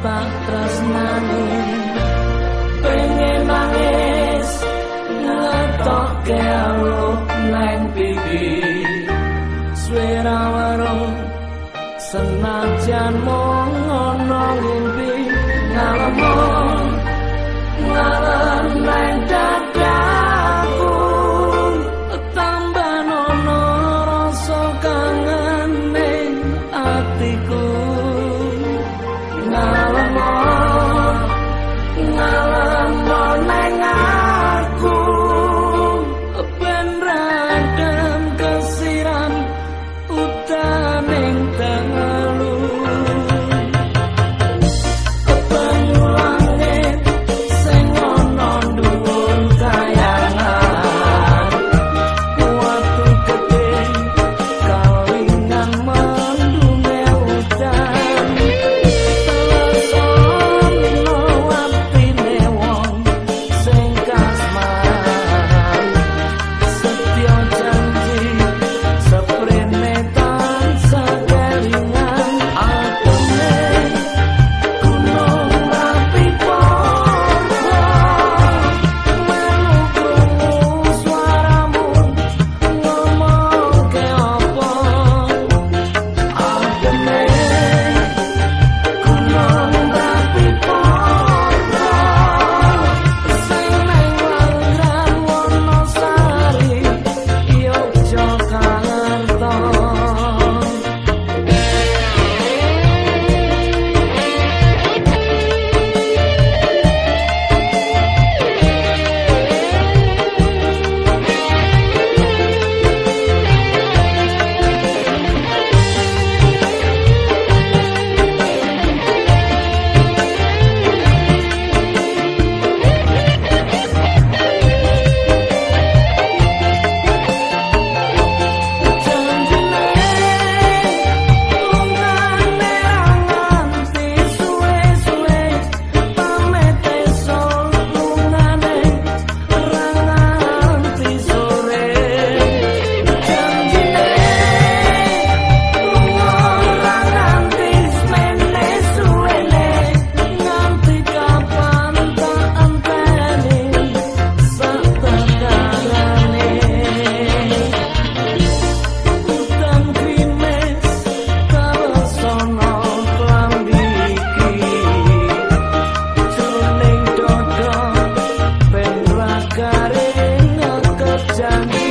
Tak tresnani. Pengen nangis ngetok ke aluk neng pipi. Suara warung senajan mong ngono ngimpi. Ngalemon ngalemon neng done.